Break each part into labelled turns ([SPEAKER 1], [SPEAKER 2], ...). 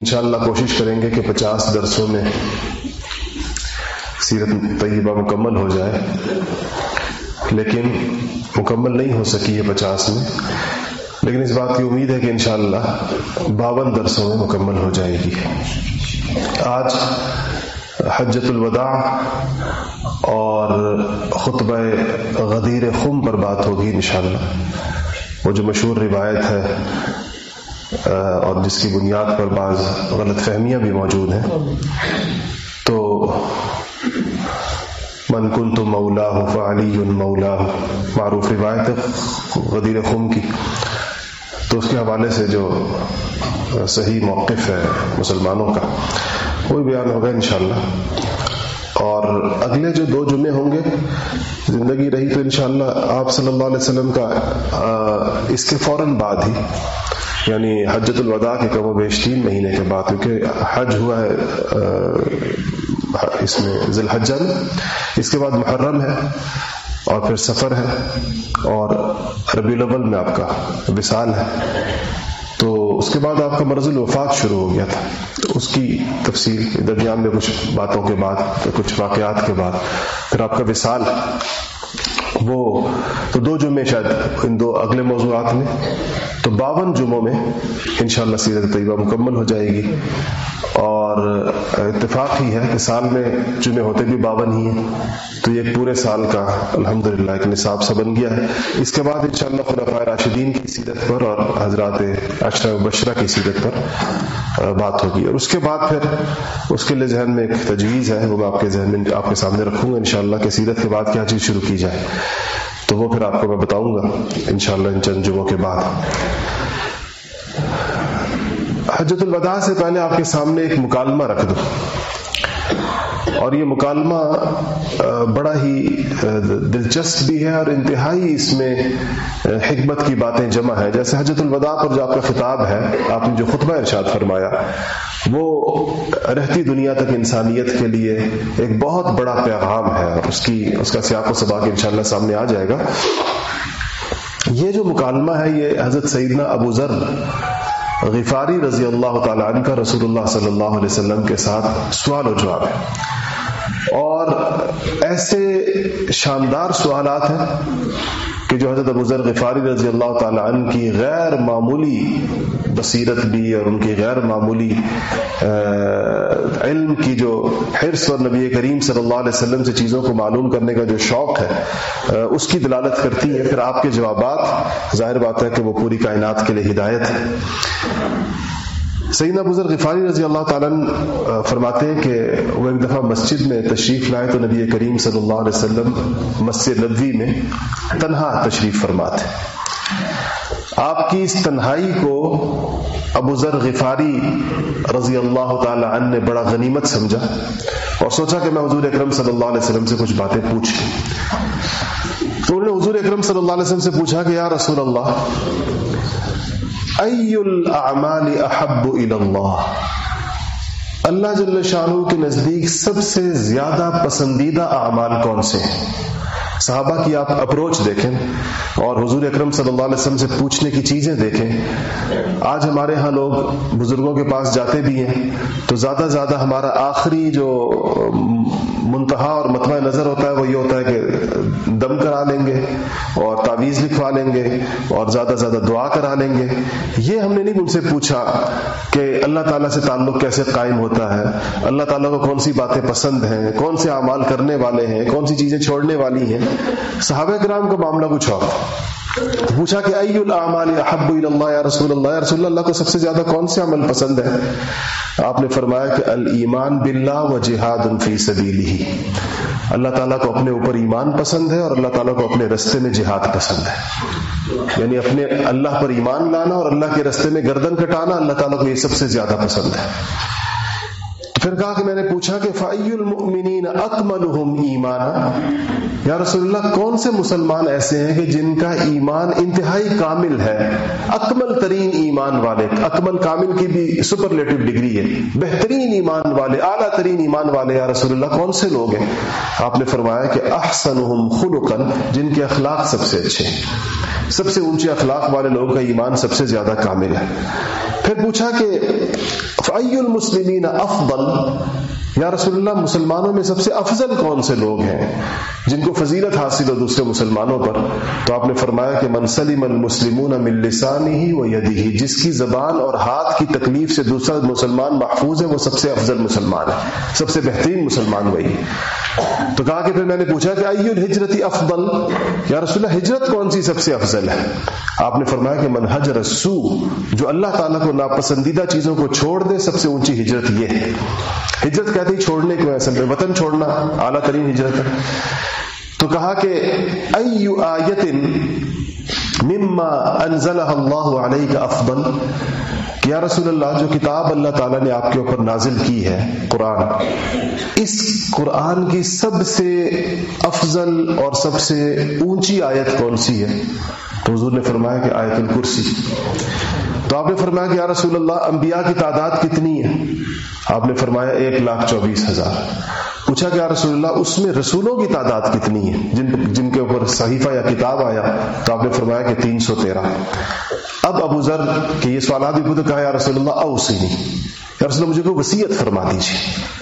[SPEAKER 1] انشاءاللہ کوشش کریں گے کہ پچاس درسوں میں سیرت طیبہ مکمل ہو جائے۔ لیکن مکمل نہیں ہو سکی ہے پچاس میں۔ لیکن اس بات کی امید ہے کہ انشاءاللہ باون درسوں میں مکمل ہو جائے گی۔ آج حجت الوداع اور خطبہ غدیر خم پر بات ہوگی انشاءاللہ۔ وہ جو مشہور روایت ہے اور جس کی بنیاد پر بعض غلط فہمیاں بھی موجود ہیں۔ تو من کن تو مولا ہو فعلی مولا معروف روایت غدیر خم کی۔ تو اس کے حوالے سے جو صحیح موقف ہے مسلمانوں کا وہی بیان ہوگا انشاءاللہ۔ اور اگلے جو دو جمعے ہوں گے، زندگی رہی تو انشاءاللہ آپ صلی اللہ علیہ وسلم کا اس کے فوراً بعد ہی یعنی حجت الوداع کے کم و بیش تین مہینے کے بعد، کیونکہ حج ہوا ہے اس میں ذی الحجہ میں۔ اس کے بعد محرم ہے اور پھر سفر ہے اور ربی الاول میں آپ کا وصال ہے۔ تو اس کے بعد آپ کا مرض الوفات شروع ہو گیا تھا۔ اس کی تفصیل، درمیان میں کچھ باتوں کے بعد، کچھ واقعات کے بعد، پھر آپ کا وصال۔ وہ تو دو جمعے شاید ان دو اگلے موضوعات میں تو باون جمعوں میں انشاءاللہ سیرت طیبہ مکمل ہو جائے گی اور اتفاق ہی ہے کہ سال میں جمعے ہوتے بھی باون ہی ہیں۔ تو یہ پورے سال کا الحمد للہ ایک نصاب سا بن گیا ہے۔ اس کے بعد انشاءاللہ شاء اللہ راشدین کی سیرت پر اور حضرات اشرا بشرا کی سیرت پر بات ہوگی۔ اور اس کے بعد پھر اس کے لیے ذہن میں ایک تجویز ہے، وہ میں آپ کے ذہن میں، آپ کے سامنے رکھوں گا انشاءاللہ کہ سیرت کے بعد کیا چیز شروع کی جائے۔ تو وہ پھر آپ کو میں بتاؤں گا انشاءاللہ ان چند جمعوں کے بعد۔ حجت الوداع سے پہلے آپ کے سامنے ایک مکالمہ رکھ دو۔ اور یہ مکالمہ بڑا ہی دلچسپ بھی ہے اور انتہائی اس میں حکمت کی باتیں جمع ہے جیسے حجت الوداع پر جو آپ کا خطاب ہے، آپ نے جو خطبہ ارشاد فرمایا، وہ رہتی دنیا تک انسانیت کے لیے ایک بہت بڑا پیغام ہے۔ اس کی، اس کا سیاق و سباق انشاءاللہ سامنے آ جائے گا۔ یہ جو مکالمہ ہے، یہ حضرت سیدنا ابو ذر غفاری رضی اللہ تعالیٰ عنہ کا رسول اللہ صلی اللہ علیہ وسلم کے ساتھ سوال و جواب ہے۔ اور ایسے شاندار سوالات ہیں کہ جو حضرت ابو ذر غفاری رضی اللہ تعالیٰ عنہ کی غیر معمولی بصیرت بھی اور ان کی غیر معمولی علم کی جو حرص اور نبی کریم صلی اللہ علیہ وسلم سے چیزوں کو معلوم کرنے کا جو شوق ہے اس کی دلالت کرتی ہے۔ پھر آپ کے جوابات، ظاہر بات ہے کہ وہ پوری کائنات کے لیے ہدایت ہے۔ سیدنا بزر غفاری رضی اللہ تعالیٰ فرماتے ہیں کہ وہ ایک دفعہ مسجد میں تشریف لائے تو نبی کریم صلی اللہ علیہ وسلم مسجد نبوی میں تنہا تشریف فرماتے آپ کی اس تنہائی کو ابو ذر غفاری رضی اللہ تعالی عنہ نے بڑا غنیمت سمجھا اور سوچا کہ میں حضور اکرم صلی اللہ علیہ وسلم سے کچھ باتیں پوچھ تو انہوں نے حضور اکرم صلی اللہ علیہ وسلم سے پوچھا کہ یا رسول اللہ ای الاعمال احب اللہ اللہ جل شاہ کے نزدیک سب سے زیادہ پسندیدہ اعمال کون سے ہیں؟ صحابہ کی آپ اپروچ دیکھیں اور حضور اکرم صلی اللہ علیہ وسلم سے پوچھنے کی چیزیں دیکھیں۔ آج ہمارے ہاں لوگ بزرگوں کے پاس جاتے بھی ہیں تو زیادہ زیادہ ہمارا آخری جو منتہا اور متبہ نظر ہوتا ہے وہ یہ ہوتا ہے کہ دم کرا لیں گے اور تعویذ لکھوا لیں گے اور زیادہ زیادہ دعا کرا لیں گے۔ یہ ہم نے نہیں ان سے پوچھا کہ اللہ تعالیٰ سے تعلق کیسے قائم ہوتا ہے؟ اللہ تعالیٰ کو کون سی باتیں پسند ہیں؟ کون سے اعمال کرنے والے ہیں؟ کون سی چیزیں چھوڑنے والی ہیں؟ صحابہ کرام کا معاملہ کچھ اور۔ پوچھا کہ ای الاعمال احب اللہ یا رسول اللہ؟ یا رسول اللہ کو سب سے زیادہ کون سے عمل پسند ہے آپ نے فرمایا کہ الایمان باللہ و جہاد فی سبیلہ۔ اللہ تعالیٰ کو اپنے اوپر ایمان پسند ہے اور اللہ تعالیٰ کو اپنے رستے میں جہاد پسند ہے۔ یعنی اپنے اللہ پر ایمان لانا اور اللہ کے رستے میں گردن کٹانا اللہ تعالیٰ کو یہ سب سے زیادہ پسند ہے۔ پھر کہا کہ میں نے پوچھا کہ فعی المؤمنین اکملہم ایمانا یا رسول اللہ، کون سے مسلمان ایسے ہیں کہ جن کا ایمان انتہائی کامل ہے؟ اکمل ترین ایمان والے، اکمل کامل کی بھی سپرلیٹو ڈگری ہے، بہترین ایمان والے، اعلیٰ ترین ایمان والے یا رسول اللہ، کون سے لوگ ہیں؟ آپ نے فرمایا کہ احسنہم خلقا، جن کے اخلاق سب سے اچھے ہیں۔ سب سے اونچے اخلاق والے لوگوں کا ایمان سب سے زیادہ کامل ہے۔ پھر پوچھا کہ فعی المسلمین افضل یا رسول اللہ، مسلمانوں میں سب سے افضل کون سے لوگ ہیں؟ جن کو فضیلت حاصل ہو دوسرے مسلمانوں پر، تو آپ نے فرمایا کہ منسلم المسلمون من لسانی ہی و یدی ہی جس کی زبان اور ہاتھ کی تکلیف سے دوسرا مسلمان محفوظ ہے، وہ سب سے افضل مسلمان ہے، سب سے بہترین مسلمان وہی تو کہا کہ پھر میں نے پوچھا کہ ایو الحجرتی افضل؟ یا رسول اللہ، ہجرت کون سی سب سے افضل ہے؟ آپ نے فرمایا کہ من حجر السو جو اللہ تعالیٰ کو ناپسندیدہ چیزوں کو چھوڑ دے، سب سے اونچی ہجرت یہ ہے۔ ہجرت کہتے ہی چھوڑنے کو اصل میں وطن چھوڑنا اعلیٰ ترین ہجرت ہے۔ تو کہا کہ ایو آیت مما انزلہ اللہ علیہ کا افضل یا رسول اللہ، جو کتاب اللہ تعالیٰ نے آپ کے اوپر نازل کی ہے، قرآن، اس قرآن کی سب سے افضل اور سب سے اونچی آیت کون سی ہے؟ تو حضور نے فرمایا کہ آیت الکرسی۔ تو آپ نے فرمایا کہ یا رسول اللہ، انبیاء کی تعداد کتنی ہے؟ آپ نے فرمایا ایک لاکھ چوبیس ہزار۔ پوچھا کہ یا رسول اللہ، اس میں رسولوں کی تعداد کتنی ہے؟ جن جن کے اوپر صحیفہ یا کتاب آیا، تو آپ نے فرمایا کہ تین سو تیرہ۔ اب ابو ذر کہ یہ سوالات بھی خود کہا، یا رسول اللہ اوسی نہیں۔ یا رسول اللہ، مجھے کوئی وسیعت فرما دیجیے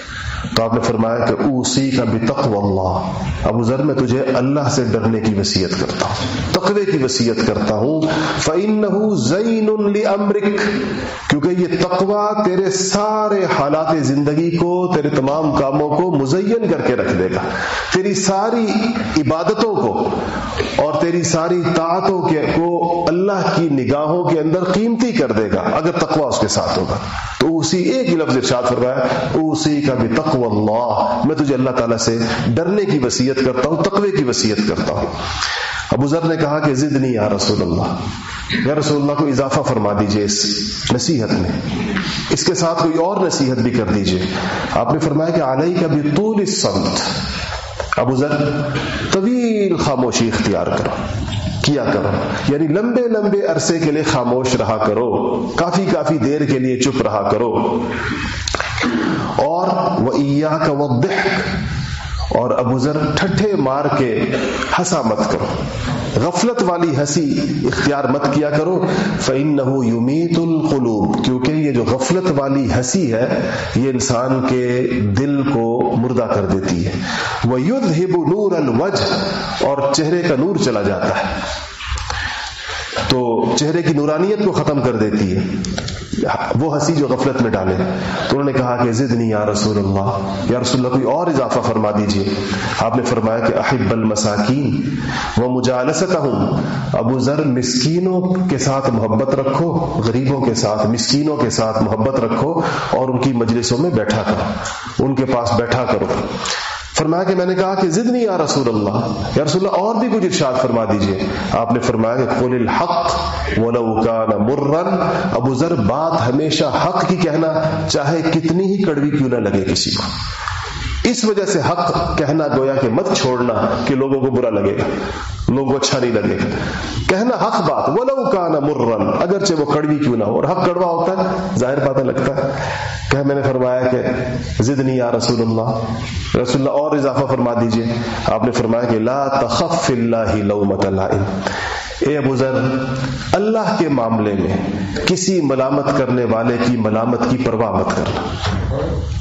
[SPEAKER 1] تو آپ نے فرمایا کہ اوسی کا بھی تقو اللہ۔ ابو ذر، میں تجھے اللہ سے ڈرنے کی وسیعت کرتا ہوں، تقوی کی وسیعت کرتا ہوں۔ فَإِنَّهُ زَيْنٌ لِأَمْرِكَ۔ کیونکہ یہ تقوی تیرے سارے حالات زندگی کو، تیرے تمام کاموں کو مزین کر کے رکھ دے گا۔ تیری ساری عبادتوں کو اور تیری ساری طاعتوں کے کو اللہ کی نگاہوں کے اندر قیمتی کر دے گا، اگر تقوی اس کے ساتھ ہوگا۔ تو اسی ایک ہی لفظ ارشاد فرمایا اسی کا بھی تقوی اللہ۔ میں تجھے اللہ تعالیٰ سے ڈرنے کی وسیعت کرتا ہوں، تقوی کی وسیعت کرتا ہوں۔ ابو ذر نے کہا کہ ضد نہیں یا رسول اللہ۔ یا رسول اللہ کو اضافہ فرما دیجیے اس نصیحت میں۔ اس کے ساتھ کوئی اور نصیحت بھی کر دیجیے۔ آپ نے فرمایا کہ علیہ کا بھی طول الصمت۔ ابو ذر، طویل خاموشی اختیار کرو۔ کیا کرو۔ یعنی لمبے لمبے عرصے کے لیے خاموش رہا کرو۔ کافی کافی دیر کے لیے چپ رہا کرو۔ اور وہ کا اور ابو ذر ٹھٹھے مار کے ہنسا مت کرو۔ غفلت والی ہنسی اختیار مت کیا کرو۔ فعن نہ القلوب۔ کیونکہ یہ جو غفلت والی ہنسی ہے، یہ انسان کے دل کو مردہ کر دیتی ہے۔ وہ یدھ ہب نور الوج اور چہرے کا نور چلا جاتا ہے۔ تو چہرے کی نورانیت کو ختم کر دیتی ہے۔ وہ ہنسی جو غفلت میں ڈالے۔ تو انہوں نے کہا کہ ضد نہیں یا رسول اللہ، یا رسول اللہ، کوئی اور اضافہ فرما دیجیے۔ آپ نے فرمایا کہ احب المساکین وہ مجالست ہوں ابو ذر، مسکینوں کے ساتھ محبت رکھو، غریبوں کے ساتھ، مسکینوں کے ساتھ محبت رکھو اور ان کی مجلسوں میں بیٹھا کرو۔ ان کے پاس بیٹھا کرو۔ فرمایا کہ میں نے کہا کہ ضد نہیں یا رسول اللہ، یا رسول اللہ، اور بھی کچھ ارشاد فرما دیجیے۔ آپ نے فرمایا کہ قل الحق ولو کان مرن ابو ذر، بات ہمیشہ حق کی کہنا، چاہے کتنی ہی کڑوی کیوں نہ لگے کسی کو۔ اس وجہ سے حق کہنا گویا کہ مت چھوڑنا کہ لوگوں کو برا لگے۔ گا لوگوں کو اچھا نہیں لگے۔ کہنا حق بات، ولو کانا مرن اگرچہ وہ کڑوی کیوں نہ ہو، اور حق کڑوا ہوتا ہے، ظاہر بات لگتا ہے۔ کہ میں نے فرمایا کہ ضد نہیں یا رسول اللہ رسول اللہ اور اضافہ فرما دیجیے۔ آپ نے فرمایا کہ لا تخف اللہ لومت لائم اے ابو ذر، اللہ کے معاملے میں کسی ملامت کرنے والے کی ملامت کی پرواہ مت کرنا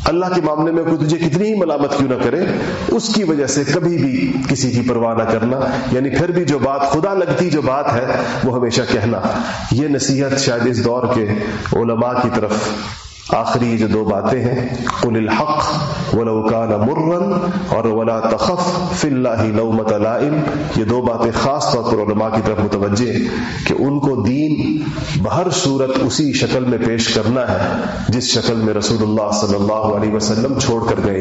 [SPEAKER 1] اللہ کے معاملے میں کوئی تجھے کتنی ہی ملامت کیوں نہ کرے، اس کی وجہ سے کبھی بھی کسی کی پرواہ نہ کرنا۔ یعنی پھر بھی جو بات خدا لگتی جو بات ہے، وہ ہمیشہ کہنا۔ یہ نصیحت شاید اس دور کے علماء کی طرف آخری جو دو باتیں ہیں، قل الحق ولو كان مرن اور ولا تخف فی اللہ لومت لائم، یہ دو باتیں خاص طور پر علماء کی طرف متوجہ کہ ان کو دین بہر صورت اسی شکل میں پیش کرنا ہے، جس شکل میں رسول اللہ صلی اللہ علیہ وسلم چھوڑ کر گئے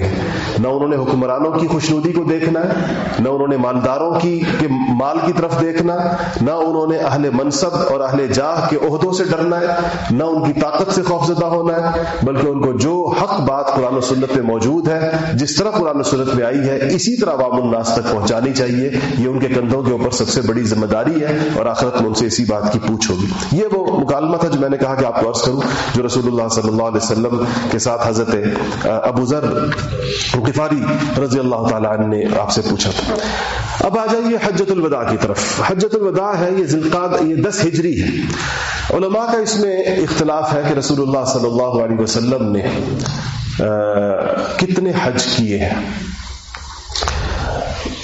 [SPEAKER 1] نہ انہوں نے حکمرانوں کی خوشنودی کو دیکھنا ہے نہ انہوں نے مالداروں کی، کے مال کی طرف دیکھنا، نہ انہوں نے اہل منصب اور اہل جاہ کے عہدوں سے ڈرنا ہے، نہ ان کی طاقت سے خوفزدہ ہونا ہے۔ بلکہ ان کو جو حق بات قرآن و سنت میں موجود ہے، جس طرح قرآن و سنت میں آئی ہے، اسی طرح عوام الناس تک پہنچانی چاہیے۔ یہ ان کے کندھوں کے اوپر سب سے بڑی ذمہ داری ہے اور آخرت میں ان سے اسی بات کی پوچھ ہوگی۔ یہ وہ مکالمہ تھا جو میں نے کہا کہ آپ کو عرض کروں، جو رسول اللہ صلی اللہ علیہ وسلم کے ساتھ حضرت ابو ذر غفاری رضی اللہ تعالیٰ عنہ نے آپ سے پوچھا تھا۔ اب آ جائیے حجت الوداع کی طرف۔ حجت الوداع ہے، یہ ذلقاد یہ دس ہجری ہے۔ علماء کا اس میں اختلاف ہے کہ رسول اللہ صلی اللہ علیہ وسلم نے کتنے حج کیے ہیں؟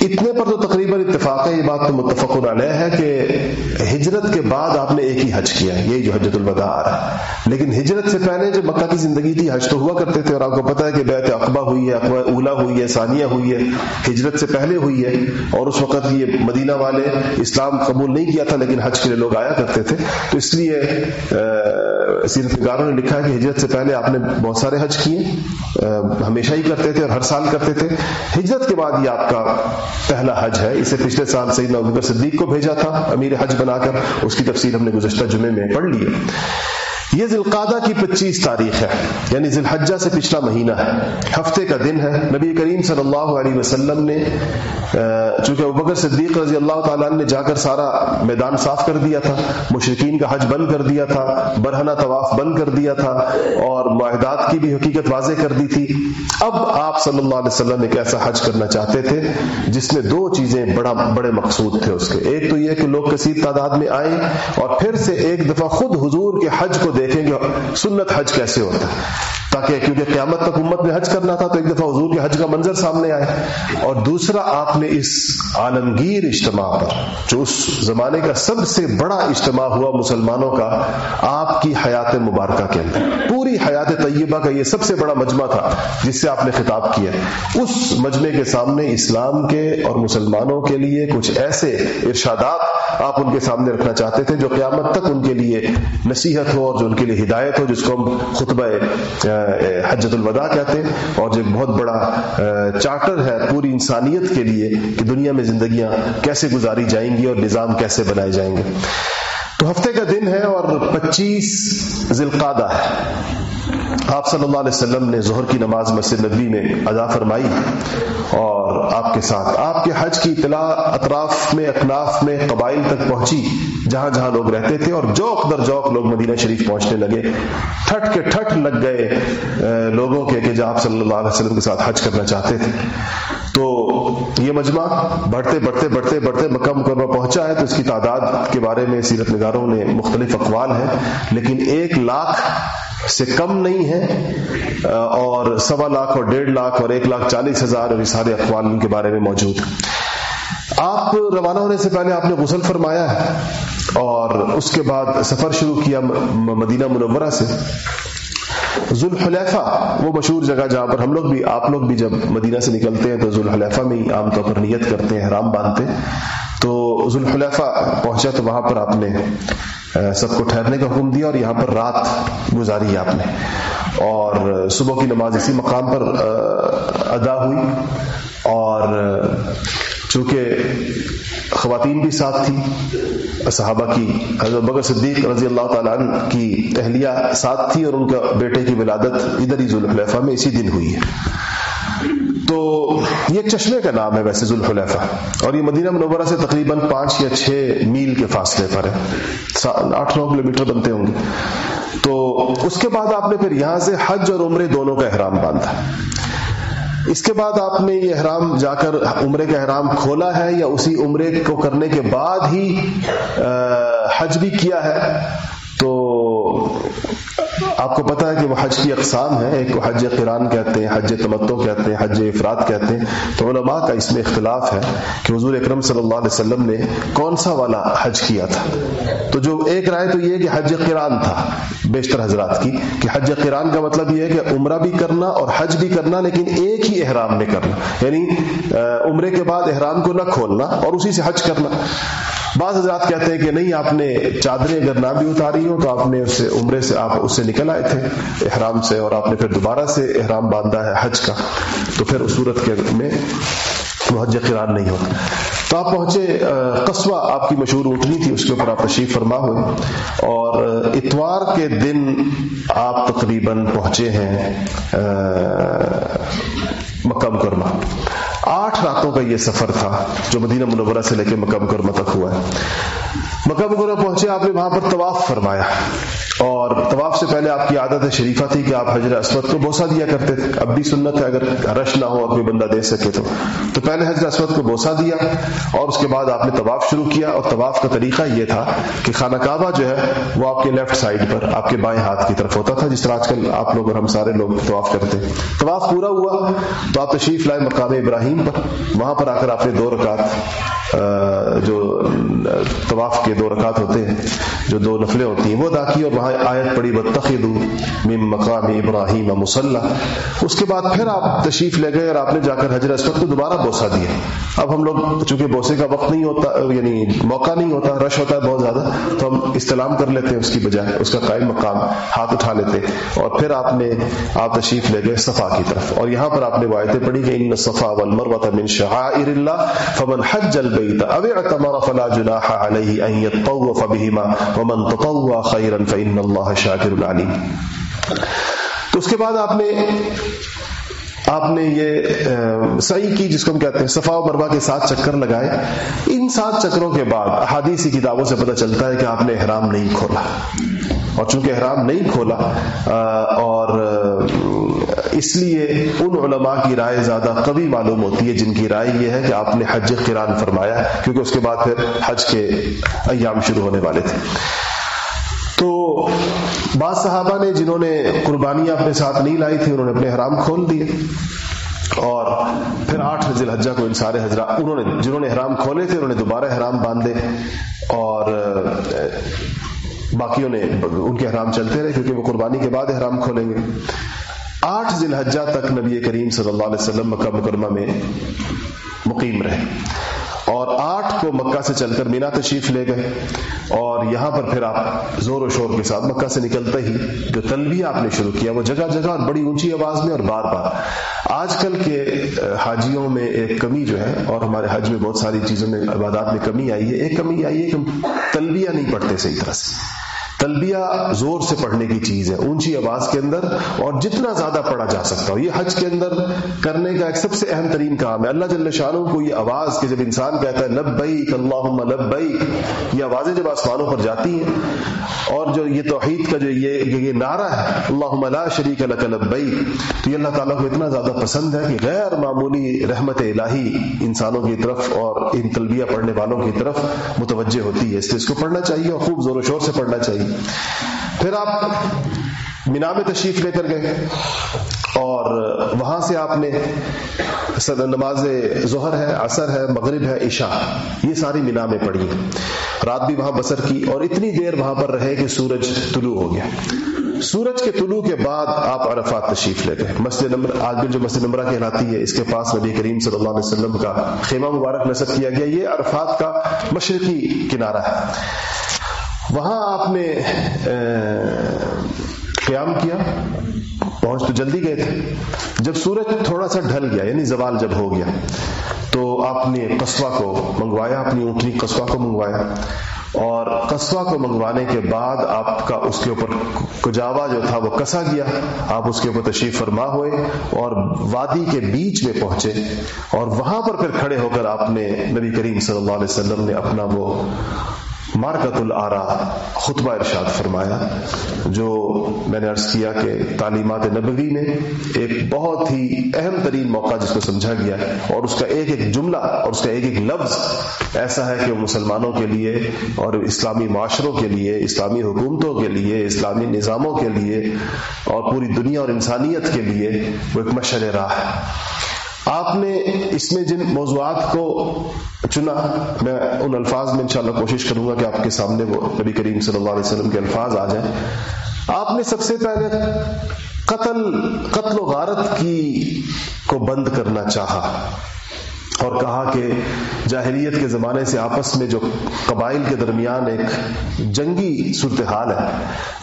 [SPEAKER 1] اتنے پر تو تقریباً اتفاق ہے، یہ بات تو متفق علیہ ہے کہ ہجرت کے بعد آپ نے ایک ہی حج کیا ہے جو حجت الوداع آ رہا ہے۔ لیکن ہجرت سے پہلے جو مکہ کی زندگی تھی، حج تو ہوا کرتے تھے اور آپ کو پتا ہے کہ بیت اقبا ہوئی ہے، اقبا اولا ہوئی ہے، ثانیہ ہوئی ہے، ہجرت سے پہلے ہوئی ہے۔ اور اس وقت یہ مدینہ والے اسلام قبول نہیں کیا تھا، لیکن حج کے لیے لوگ آیا کرتے تھے۔ تو اس لیے سیرت نگاروں نے لکھا ہے کہ ہجرت سے پہلے آپ نے بہت سارے حج کیے ہمیشہ ہی کرتے تھے اور ہر سال کرتے تھے۔ ہجرت کے بعد یہ آپ کا پہلا حج ہے۔ اسے پچھلے سال سیدنا ابوبکر صدیق کو بھیجا تھا، امیر حج بنا کر۔ اس کی تفصیل ہم نے گزشتہ جمعے میں پڑھ لی ہے۔ یہ ذلقادہ کی پچیس تاریخ ہے یعنی ذلحجہ سے پچھلا مہینہ ہے۔ ہفتے کا دن ہے۔ نبی کریم صلی اللہ علیہ وسلم نے چونکہ ابکر صدیق رضی اللہ تعالیٰ نے جا کر سارا میدان صاف کر دیا تھا مشرقین کا حج بند کر دیا تھا، برہنہ طواف بند کر دیا تھا، اور معاہدات کی بھی حقیقت واضح کر دی تھی۔ اب آپ صلی اللہ علیہ وسلم ایک ایسا حج کرنا چاہتے تھے، جس میں دو چیزیں بڑا، بڑے مقصود تھے اس کے۔ ایک تو یہ کہ لوگ کثیر تعداد میں آئیں اور پھر سے ایک دفعہ خود حضور کے حج کو دیکھیں کہ سنت حج کیسے ہوتا ہے۔ تاکہ کیونکہ قیامت تک امت میں حج کرنا تھا تو ایک دفعہ حضور کے حج کا منظر سامنے آئے۔ اور دوسرا، آپ نے اس عالمگیر اجتماع پر، جو اس زمانے کا سب سے بڑا اجتماع ہوا مسلمانوں کا، آپ کی حیات مبارکہ کے اندر، پوری حیات طیبہ کا یہ سب سے بڑا مجمع تھا جس سے آپ نے خطاب کیا۔ اس مجمع کے سامنے اسلام کے اور مسلمانوں کے لیے کچھ ایسے ارشادات آپ ان کے سامنے رکھنا چاہتے تھے جو قیامت تک ان کے لیے نصیحت ہو اور جو ان کے لیے ہدایت ہو، جس کو ہم خطبہ حجت الوداع کہتے ہیں، اور جو بہت بڑا چارٹر ہے پوری انسانیت کے لیے کہ دنیا میں زندگیاں کیسے گزاری جائیں گی اور نظام کیسے بنائے جائیں گے۔ تو ہفتے کا دن ہے اور پچیس ذلقادہ ہے۔ آپ صلی اللہ علیہ وسلم نے ظہر کی نماز مسجد نبی میں ادا فرمائی اور آپ کے ساتھ آپ کے حج کی اطلاع اطراف میں اکناف میں، قبائل تک پہنچی، جہاں جہاں لوگ رہتے تھے اور جوک در جوک لوگ مدینہ شریف پہنچنے لگے۔ ٹھٹ کے ٹھٹ لگ گئے لوگوں کے کہ جہاں آپ صلی اللہ علیہ وسلم کے ساتھ حج کرنا چاہتے تھے۔ تو یہ مجمع بڑھتے بڑھتے بڑھتے بڑھتے مکہ مکرمہ پہنچا ہے تو اس کی تعداد کے بارے میں سیرت نگاروں نے مختلف اقوال ہیں، لیکن ایک لاکھ سے کم نہیں ہے اور سوا لاکھ اور ڈیڑھ لاکھ اور ایک لاکھ چالیس ہزار اور سارے اخبار ان کے بارے میں موجود آپ روانہ ہونے سے پہلے آپ نے غسل فرمایا ہے، اور اس کے بعد سفر شروع کیا مدینہ منورہ سے۔ ذوالحلیفہ، وہ مشہور جگہ جہاں پر ہم لوگ بھی، آپ لوگ بھی جب مدینہ سے نکلتے ہیں تو ذوالحلیفہ میں ہی عام طور پر نیت کرتے ہیں، حرام باندھتے تو ذوالحلیفہ پہنچا تو وہاں پر آپ نے سب کو ٹھہرنے کا حکم دیا اور یہاں پر رات گزاری آپ نے۔ اور صبح کی نماز اسی مقام پر ادا ہوئی۔ اور چونکہ خواتین بھی ساتھ تھی صحابہ کی، حضرت بکر صدیق رضی اللہ تعالیٰ عنہ کی اہلیہ ساتھ تھی اور ان کا بیٹے کی ولادت ادھر ہی ذوالحلیفہ میں اسی دن ہوئی ہے۔ تو یہ چشمے کا نام ہے ویسے ذوالحلیفہ۔ اور یہ مدینہ منورہ سے تقریباً پانچ یا چھ میل کے فاصلے پر ہے۔ آٹھ نو کلو میٹر بنتے ہوں گے۔ تو اس کے بعد آپ نے پھر یہاں سے حج اور عمرے دونوں کا احرام باندھا۔ اس کے بعد آپ نے یہ احرام جا کر عمرے کا احرام کھولا ہے یا اسی عمرے کو کرنے کے بعد ہی حج بھی کیا ہے، تو آپ کو پتا ہے کہ وہ حج کی اقسام ہے ایک حج قرآن کہتے ہیں، حج تمتو کہتے ہیں، حج افراد کہتے ہیں۔ تو علماء کا اس میں اختلاف ہے کہ حضور اکرم صلی اللہ علیہ وسلم نے کون سا والا حج کیا تھا۔ تو جو ایک رائے تو یہ کہ حج قرآن تھا بیشتر حضرات کی، کہ حج قرآن کا مطلب یہ ہے کہ عمرہ بھی کرنا اور حج بھی کرنا، لیکن ایک ہی احرام میں کرنا۔ یعنی عمرے کے بعد احرام کو نہ کھولنا اور اسی سے حج کرنا۔ بعض حضرات کہتے ہیں کہ نہیں، آپ نے چادریں اگر نہ بھی اتاری ہو تو آپ نے اس سے عمرے سے، آپ اس سے نکل آئے تھے احرام سے اور آپ نے پھر دوبارہ سے احرام باندھا ہے حج کا۔ تو پھر اس صورت کے میں وہ قرار نہیں ہوتا۔ تو آپ پہنچے قصبہ آپ کی مشہور اونٹنی تھی، اس کے اوپر آپ تشریف فرما ہوئے۔ اور اتوار کے دن آپ تقریباً پہنچے ہیں مکہ مکرمہ۔ آٹھ راتوں کا یہ سفر تھا جو مدینہ منورہ سے لے کے مکہ مکرمہ تک ہوا ہے۔ مکہ مکرمہ پہنچے، آپ نے وہاں پر طواف فرمایا۔ اور طواف سے پہلے آپ کی عادت شریفہ تھی کہ آپ حضرت اسود کو بوسا دیا کرتے۔ تھے اب بھی سنت ہے، اگر رش نہ ہو اور کوئی بندہ دے سکے تو۔ تو پہلے حضرت اسود کو بوسا دیا اور اس کے بعد آپ نے طواف شروع کیا۔ اور طواف کا طریقہ یہ تھا کہ خانہ کعبہ جو ہے، وہ آپ کے لیفٹ سائڈ پر، آپ کے بائیں ہاتھ کی طرف ہوتا تھا، جس طرح آج کل آپ لوگ اور ہم سارے لوگ طواف کرتے۔ طواف پورا ہوا تو آپ تشریف لائے مقام ابراہیم پر وہاں پر آ کر آپ نے دو رکعت جو طواف کے دو رکعت ہوتے ہیں، جو دو نفلیں ہوتی ہیں، وہ ادا کی اور وہاں آیت پڑی بتخید من مقام ابراہیم مسلح اس کے بعد پھر آپ تشریف لے گئے اور آپ نے جا کر حضرت اسود کو دوبارہ بوسا دیا۔ اب ہم لوگ چونکہ بوسے کا وقت نہیں ہوتا یعنی موقع نہیں ہوتا، رش ہوتا ہے بہت زیادہ، تو ہم استعلام کر لیتے ہیں اس کی بجائے، اس کا قائم مقام ہاتھ اٹھا لیتے اور پھر آپ نے، آپ تشریف لے گئے صفا کی طرف۔ اور یہاں پر آپ نے وایتیں پڑھی کہ ان صفا والمروہ من شعائر اللہ فمن حج البیت او اعتمر فلا جناح علیہ ان يطوف بهما ومن تطوع خیرا فان اللہ شاکر العلیم تو اس کے بعد آپ نے آپ نے یہ صحیح کی جس کو ہم کہتے ہیں صفا و مربع کے ساتھ چکر لگائے۔ ان سات چکروں کے بعد احادیثی کتابوں سے پتہ چلتا ہے کہ آپ نے احرام نہیں کھولا۔ اور چونکہ احرام نہیں کھولا اور اس لیے ان علماء کی رائے زیادہ قوی معلوم ہوتی ہے، جن کی رائے یہ ہے کہ آپ نے حج قران فرمایا، کیونکہ اس کے بعد پھر حج کے ایام شروع ہونے والے تھے۔ تو بعض صحابہ نے جنہوں نے قربانیاں اپنے ساتھ نہیں لائی تھی، انہوں نے اپنے حرام کھول دیے۔ اور پھر آٹھ ذی الحجہ کو ان سارے حضرات، انہوں نے، جنہوں نے حرام کھولے تھے، انہوں نے دوبارہ حرام باندھے۔ اور باقیوں نے، ان کے حرام چلتے رہے، کیونکہ وہ قربانی کے بعد حرام کھولیں گے۔ آٹھ ذی الحجہ تک نبی کریم صلی اللہ علیہ وسلم مکہ مکرمہ میں مقیم رہے اور آٹھ کو مکہ سے چل کر مینا تشریف لے گئے اور یہاں پر پھر آپ زور و شور کے ساتھ مکہ سے نکلتے ہی جو تلبیہ آپ نے شروع کیا وہ جگہ جگہ اور بڑی اونچی آواز میں اور بار بار آج کل کے حاجیوں میں ایک کمی جو ہے اور ہمارے حج میں بہت ساری چیزوں میں عبادات میں کمی آئی ہے ایک کمی آئی ہے کہ ہم تلبیہ نہیں پڑھتے صحیح طرح سے تلبیہ زور سے پڑھنے کی چیز ہے، اونچی آواز کے اندر اور جتنا زیادہ پڑھا جا سکتا ہو۔ یہ حج کے اندر کرنے کا ایک سب سے اہم ترین کام ہے۔ اللہ جل شاہ کو یہ آواز کہ جب انسان کہتا ہے، لبیک اللہم لبیک، یہ آوازیں جب آسمانوں پر جاتی ہیں اور جو یہ توحید کا جو یہ یہ نعرہ ہے، اللہم لا شریک لک لبیک، تو یہ اللہ تعالیٰ کو اتنا زیادہ پسند ہے کہ غیر معمولی رحمت الہی انسانوں کی طرف اور ان تلبیہ پڑھنے والوں کی طرف متوجہ ہوتی ہے۔ اس لیے اس کو پڑھنا چاہیے اور خوب زور و شور سے پڑھنا چاہیے۔ پھر آپ مینا میں تشریف لے کر گئے اور وہاں سے آپ نے نماز ظہر ہے، عصر ہے، مغرب ہے، عشاء، یہ ساری مینا میں پڑھی رات بھی وہاں بسر کی اور اتنی دیر وہاں پر رہے کہ سورج طلوع ہو گیا۔ سورج کے طلوع کے بعد آپ عرفات تشریف لے گئے۔ مسجد نمبر، آج بھی جو مسجد نمبرہ کہلاتی ہے، اس کے پاس نبی کریم صلی اللہ علیہ وسلم کا خیمہ مبارک نصب کیا گیا۔ یہ عرفات کا مشرقی کنارہ ہے۔ وہاں آپ نے قیام کیا، پہنچ تو جلدی گئے تھے، جب سورج تھوڑا سا ڈھل گیا یعنی زوال جب ہو گیا، تو آپ نے قصبہ کو منگوایا، اپنی اونٹنی قصبہ کو منگوایا، اور قصبہ کو منگوانے کے بعد آپ کا اس کے اوپر کجاوا جو تھا وہ کسا گیا، آپ اس کے اوپر تشریف فرما ہوئے، اور وادی کے بیچ میں پہنچے، اور وہاں پر پھر کھڑے ہو کر آپ نے نبی کریم صلی اللہ علیہ وسلم نے اپنا وہ مارکت العرا خطبہ ارشاد فرمایا، جو میں نے عرض کیا کہ تعلیمات نبوی میں ایک بہت ہی اہم ترین موقع جس کو سمجھا گیا ہے، اور اس کا ایک ایک جملہ اور اس کا ایک ایک لفظ ایسا ہے کہ وہ مسلمانوں کے لیے اور اسلامی معاشروں کے لیے، اسلامی حکومتوں کے لیے، اسلامی نظاموں کے لیے اور پوری دنیا اور انسانیت کے لیے وہ ایک مشر راہ ہے۔ آپ نے اس میں جن موضوعات کو چنا، میں ان الفاظ میں انشاءاللہ کوشش کروں گا کہ آپ کے سامنے وہ نبی کریم صلی اللہ علیہ وسلم کے الفاظ آ جائیں۔ آپ نے سب سے پہلے قتل قتل و غارت کی کو بند کرنا چاہا۔ اور کہا کہ جاہلیت کے زمانے سے آپس میں جو قبائل کے درمیان ایک جنگی صورتحال ہے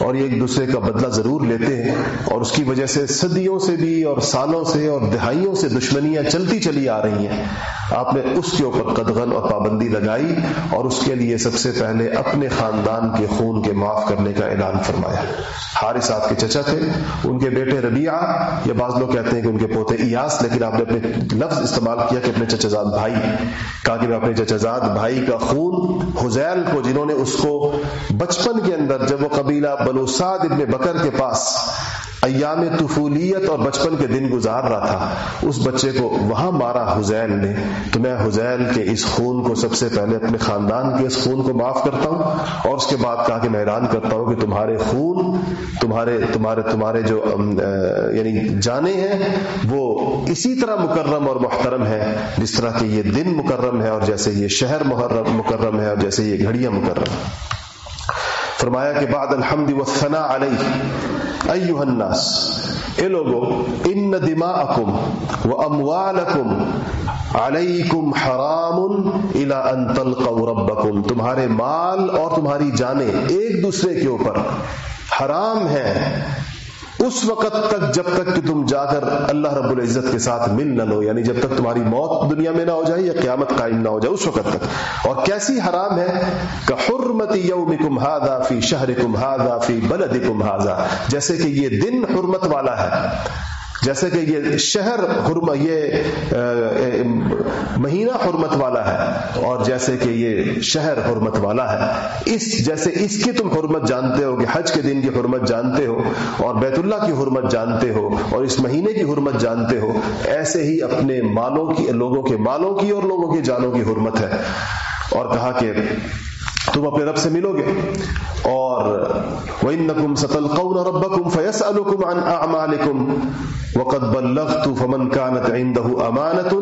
[SPEAKER 1] اور یہ ایک دوسرے کا بدلہ ضرور لیتے ہیں اور اس کی وجہ سے صدیوں سے بھی اور سالوں سے اور دہائیوں سے دشمنیاں چلتی چلی آ رہی ہیں۔ آپ نے اس کے اوپر قدغن اور پابندی لگائی اور اس کے لیے سب سے پہلے اپنے خاندان کے خون کے معاف کرنے کا اعلان فرمایا۔ حارث آپ کے چچا تھے، ان کے بیٹے ربیعہ، یا بعض لوگ کہتے ہیں کہ ان کے پوتے ایاس، لیکن آپ نے اپنے لفظ استعمال کیا کہ اپنے چچا چچزاد بھائی کہا کہ میں اپنے چچزاد بھائی کا خون حزیل کو جنہوں نے اس کو بچپن کے اندر جب وہ قبیلہ بنو سعد ابن بکر کے پاس ایام طفولیت اور بچپن کے دن گزار رہا تھا۔ اس بچے کو وہاں مارا حزیل نے۔ تو میں حزیل کے اس خون کو سب سے پہلے اپنے خاندان کے اس خون کو معاف کرتا ہوں اور اس کے بعد کہا کہ میں اعلان کرتا ہوں کہ تمہارے خون، تمہارے تمہارے تمہارے جو یعنی جانے ہیں، وہ اسی طرح مکرم اور محترم ہے جس طرح کہ یہ دن مکرم ہے اور جیسے یہ شہر محرم، مکرم ہے اور جیسے یہ گھڑیاں مکرم۔ فرمایا کہ بعد الحمد والثناء علیہ. ایوہ الناس. اے لوگو، ان دماءکم و اموالکم علیکم حرام الى ان تلقوا ربکم. تمہارے مال اور تمہاری جانیں ایک دوسرے کے اوپر. حرام ہیں اس وقت تک جب تک کہ تم جا کر اللہ رب العزت کے ساتھ مل نہ لو یعنی جب تک تمہاری موت دنیا میں نہ ہو جائے یا قیامت قائم نہ ہو جائے، اس وقت تک۔ اور کیسی حرام ہے کہ حرمت یوم کم فی شہر کم فی بلد کم جیسے کہ یہ دن حرمت والا ہے۔ جیسے کہ یہ شہر حرم یہ مہینہ حرمت والا ہے اور جیسے کہ یہ شہر حرمت والا ہے۔ اس جیسے اس کی تم حرمت جانتے ہو کہ حج کے دن کی حرمت جانتے ہو اور بیت اللہ کی حرمت جانتے ہو اور اس مہینے کی حرمت جانتے ہو، ایسے ہی اپنے مالوں کی، لوگوں کے مالوں کی اور لوگوں کی جانوں کی حرمت ہے۔ اور کہا کہ تم اپنے رب سے ملو گے۔ اور وَإِنَّكُمْ سَتَلْقَوْنَ رَبَّكُمْ فَيَسْأَلُكُمْ عَنْ أَعْمَالِكُمْ وَقَدْ بَلَّغْتُ فَمَنْ كَانَتْ عِنْدَهُ أَمَانَةٌ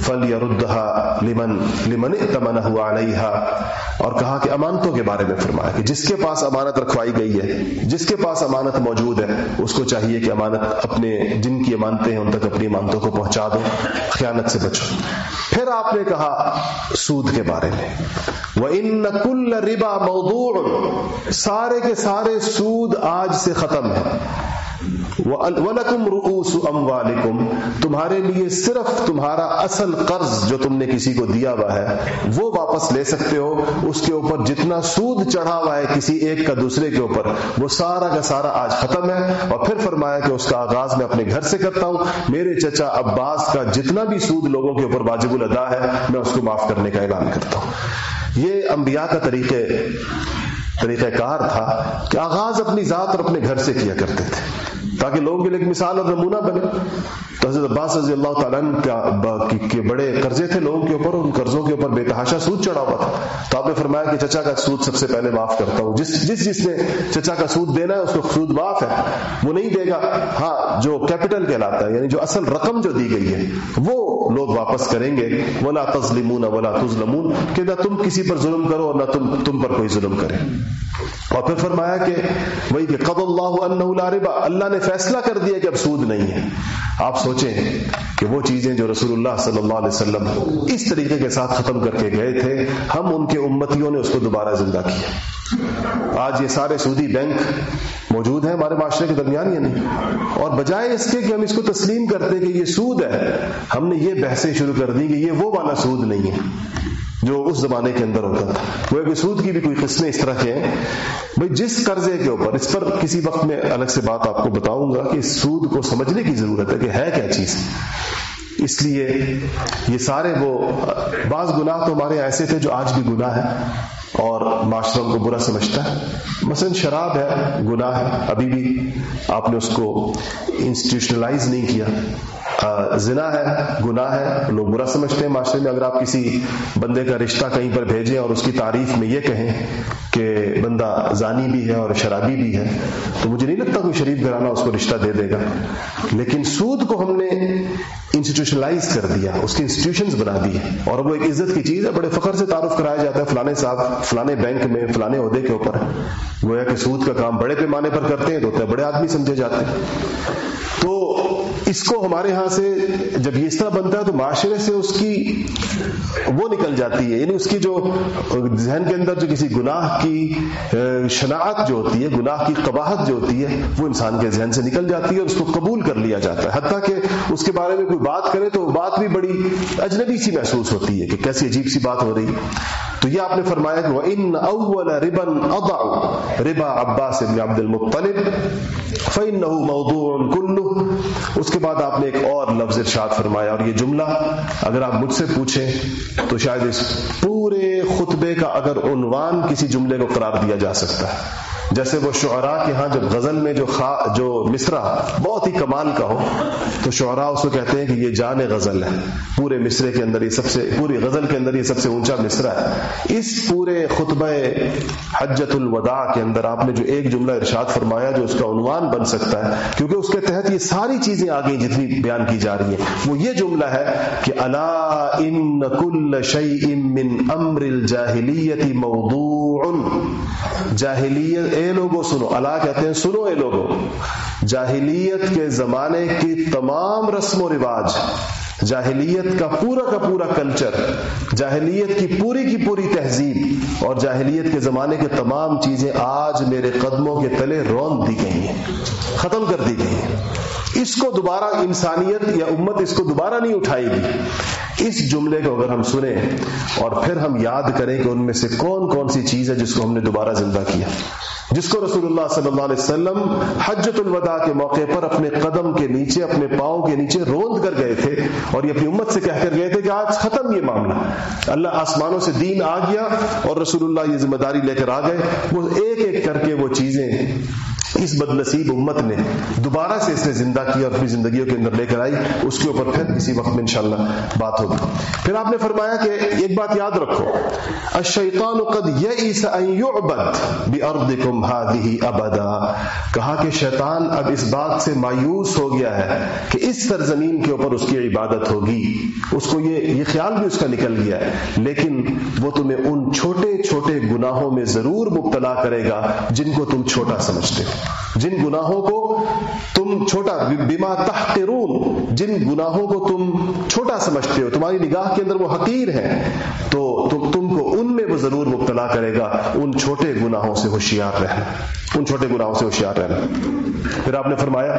[SPEAKER 1] فَلْيَرُدَّهَا لِمَنْ لِمَنْ اِتَمَنَهُ عَلَيْهَا۔ اور کہا کہ امانتوں کے بارے میں فرمایا کہ جس کے پاس امانت رکھوائی گئی ہے، جس کے پاس امانت موجود ہے، اس کو چاہیے کہ امانت اپنے جن کی امانتیں ہیں، ان تک اپنی امانتوں کو پہنچا دو، خیانت سے بچو۔ پھر آپ نے کہا سود کے بارے میں۔ وَإِنَّ كُلَّ رِبَا مَوْضُوعٌ سارے کے سارے سود آج سے ختم ہے۔ وَلَكُمْ رُؤُوسُ أَمْوَالِكُمْ۔ تمہارے لیے صرف تمہارا اصل قرض جو تم نے کسی کو دیا ہوا ہے، وہ واپس لے سکتے ہو۔ اس کے اوپر جتنا سود چڑھا ہوا ہے کسی ایک کا دوسرے کے اوپر، وہ سارا کا سارا آج ختم ہے۔ اور پھر فرمایا کہ اس کا آغاز میں اپنے گھر سے کرتا ہوں۔ میرے چچا عباس کا جتنا بھی سود لوگوں کے اوپر واجب الادا ہے، میں اس کو معاف کرنے کا اعلان کرتا ہوں۔ یہ انبیاء کا طریقے طریقہ کار تھا کہ آغاز اپنی ذات اور اپنے گھر سے کیا کرتے تھے۔ تاکہ لوگوں کے لیے ایک مثال اور نمونہ بنے۔ تو حضرت عباس رضی اللہ تعالیٰ کے بڑے قرضے تھے لوگوں کے اوپر ان قرضوں کے اوپر بے تحاشا سود چڑھا ہوا تھا۔ تو آپ نے فرمایا کہ چچا کا سود سب سے پہلے معاف کرتا ہوں۔ جس جس جس نے چچا کا سود دینا ہے، اس کو سود معاف ہے۔ وہ نہیں دے گا۔ ہاں جو کیپٹل کہلاتا ہے یعنی جو اصل رقم جو دی گئی ہے، وہ لوگ واپس کریں گے۔ ولا تزلمون ولا تظلمون۔ کہ نہ تم کسی پر ظلم کرو اور نہ تم تم پر کوئی ظلم کرے۔ اور پھر فرمایا کہ وہی کہ قد اللہ لا ربا۔ اللہ نے فیصلہ کر دیا کہ اب سود نہیں ہے۔ آپ سوچیں کہ وہ چیزیں جو رسول اللہ صلی اللہ علیہ وسلم اس طریقے کے ساتھ ختم کر کے گئے تھے، ہم ان کے امتیوں نے اس کو دوبارہ زندہ کیا۔ آج یہ سارے سودی بینک موجود ہیں ہمارے معاشرے کے درمیان یا نہیں اور بجائے اس کے کہ ہم اس کو تسلیم کرتے کہ یہ سود ہے، ہم نے یہ بحثیں شروع کر دی کہ یہ وہ والا سود نہیں ہے۔ جو اس زمانے کے اندر ہوتا تھا۔ وہ ایک سود کی بھی کوئی قسمیں اس طرح کے ہیں۔ بھائی، جس قرضے کے اوپر، اس پر کسی وقت میں الگ سے بات آپ کو بتاؤں گا کہ سود کو سمجھنے کی ضرورت ہے کہ ہے کیا چیز۔ اس لیے یہ سارے وہ، بعض گناہ تو ہمارے ایسے تھے جو آج بھی گناہ ہے اور معاشروں کو برا سمجھتا ہے۔ مثلا شراب ہے، گناہ ہے۔ ابھی بھی آپ نے اس کو انسٹیٹیوشنلائز نہیں کیا۔ زنا ہے، گناہ ہے، لوگ برا سمجھتے ہیں معاشرے میں، اگر آپ کسی بندے کا رشتہ کہیں پر بھیجیں اور اس کی تعریف میں یہ کہیں کہ بندہ زانی بھی ہے اور شرابی بھی ہے، تو مجھے نہیں لگتا کوئی شریف گھرانہ اس کو رشتہ دے دے گا۔ لیکن سود کو ہم نے انسٹیٹیوشنلائز کر دیا، اس کی انسٹیٹیوشن بنا دی اور وہ ایک عزت کی چیز ہے، بڑے فخر سے تعارف کرایا جاتا ہے فلانے صاحب، فلانے بینک میں، فلانے عہدے کے اوپر۔ گویا کہ سود کا کام بڑے پیمانے پر کرتے ہیں تو بڑے آدمی سمجھے جاتے ہیں۔ تو اس کو ہمارے ہاں سے جب یہ اس طرح بنتا ہے تو معاشرے سے اس کی وہ نکل جاتی ہے یعنی اس کی جو ذہن کے اندر جو کسی گناہ کی شناخت جو ہوتی ہے، گناہ کی قباحت جو ہوتی ہے، وہ انسان کے ذہن سے نکل جاتی ہے اور اس کو قبول کر لیا جاتا ہے۔ حتیٰ کہ اس کے بارے میں کوئی بات کرے تو بات بھی بڑی اجنبی سی محسوس ہوتی ہے کہ کیسی عجیب سی بات ہو رہی۔ تو یہ آپ نے فرمایا کہ وہ ان اول ربن اضع ربا عباس بن عبد المطلب فإنه موضوع كله اس کے بعد آپ نے ایک اور لفظ ارشاد فرمایا اور یہ جملہ اگر آپ مجھ سے پوچھیں تو شاید اس پورے خطبے کا اگر عنوان کسی جملے کو قرار دیا جا سکتا ہے۔ جیسے وہ شعراء کے ہاں جب غزل میں جو خا جو مصرا بہت ہی کمال کا ہو، تو شعراء اس کو کہتے ہیں کہ یہ جان غزل ہے۔ پورے مصرے کے اندر یہ سب سے پوری غزل کے اندر یہ سب سے اونچا مصرا ہے۔ اس پورے خطبہ حجت الوداع کے اندر آپ نے جو ایک جملہ ارشاد فرمایا جو اس کا عنوان بن سکتا ہے، کیونکہ اس کے تحت یہ سارے ساری چیزیں آگے جتنی بیان کی جا رہی ہیں۔ وہ یہ جملہ ہے کہ اللہ ان کل شعی من امر الجاہلیت موضوع۔ جاہلیت، اے لوگو سنو اللہ کہتے ہیں سنو اے لوگو۔ جاہلیت کے زمانے کی تمام رسم و رواج جاہلیت کا پورا کا پورا کلچر جاہلیت کی پوری کی پوری تہذیب اور جاہلیت کے زمانے کے تمام چیزیں آج میرے قدموں کے تلے رون دی گئی ہیں، ختم کر دی گئی ہیں۔ اس کو دوبارہ انسانیت یا امت اس کو دوبارہ نہیں اٹھائے گی۔ اس جملے کو اگر ہم سنیں اور پھر ہم یاد کریں کہ ان میں سے کون کون سی چیز ہے جس کو ہم نے دوبارہ زندہ کیا۔ جس کو رسول اللہ صلی اللہ علیہ وسلم حجت الوداع کے موقع پر اپنے قدم کے نیچے، اپنے پاؤں کے نیچے روند کر گئے تھے اور یہ اپنی امت سے کہہ کر گئے تھے کہ آج ختم یہ معاملہ۔ اللہ آسمانوں سے دین آ گیا اور رسول اللہ یہ ذمہ داری لے کر آ گئے۔ وہ ایک ایک کر کے وہ چیزیں اس بد نصیب امت نے دوبارہ سے اس نے زندہ کیا اور اپنی زندگیوں کے اندر لے کر آئی، اس کے اوپر پھر کسی وقت میں انشاءاللہ بات ہوگی۔ پھر آپ نے فرمایا کہ ایک بات یاد رکھو، الشیطان قد یئس ان یعبد بارضکم هذه ابدا۔ کہا کہ شیطان اب اس بات سے مایوس ہو گیا ہے کہ اس سرزمین کے اوپر اس کی عبادت ہوگی۔ اس کو یہ یہ خیال بھی اس کا نکل گیا ہے، لیکن وہ تمہیں ان چھوٹے چھوٹے گناہوں میں ضرور مبتلا کرے گا جن کو تم چھوٹا سمجھتے ہو۔ جن گناہوں کو تم چھوٹا بما تحقرون جن گناہوں کو تم چھوٹا سمجھتے ہو تمہاری نگاہ کے اندر وہ حقیر ہے تو تم, تم کو ان میں وہ ضرور مبتلا کرے گا ان چھوٹے گناہوں سے ہوشیار رہنا ان چھوٹے گناہوں سے ہوشیار رہنا۔ پھر آپ نے فرمایا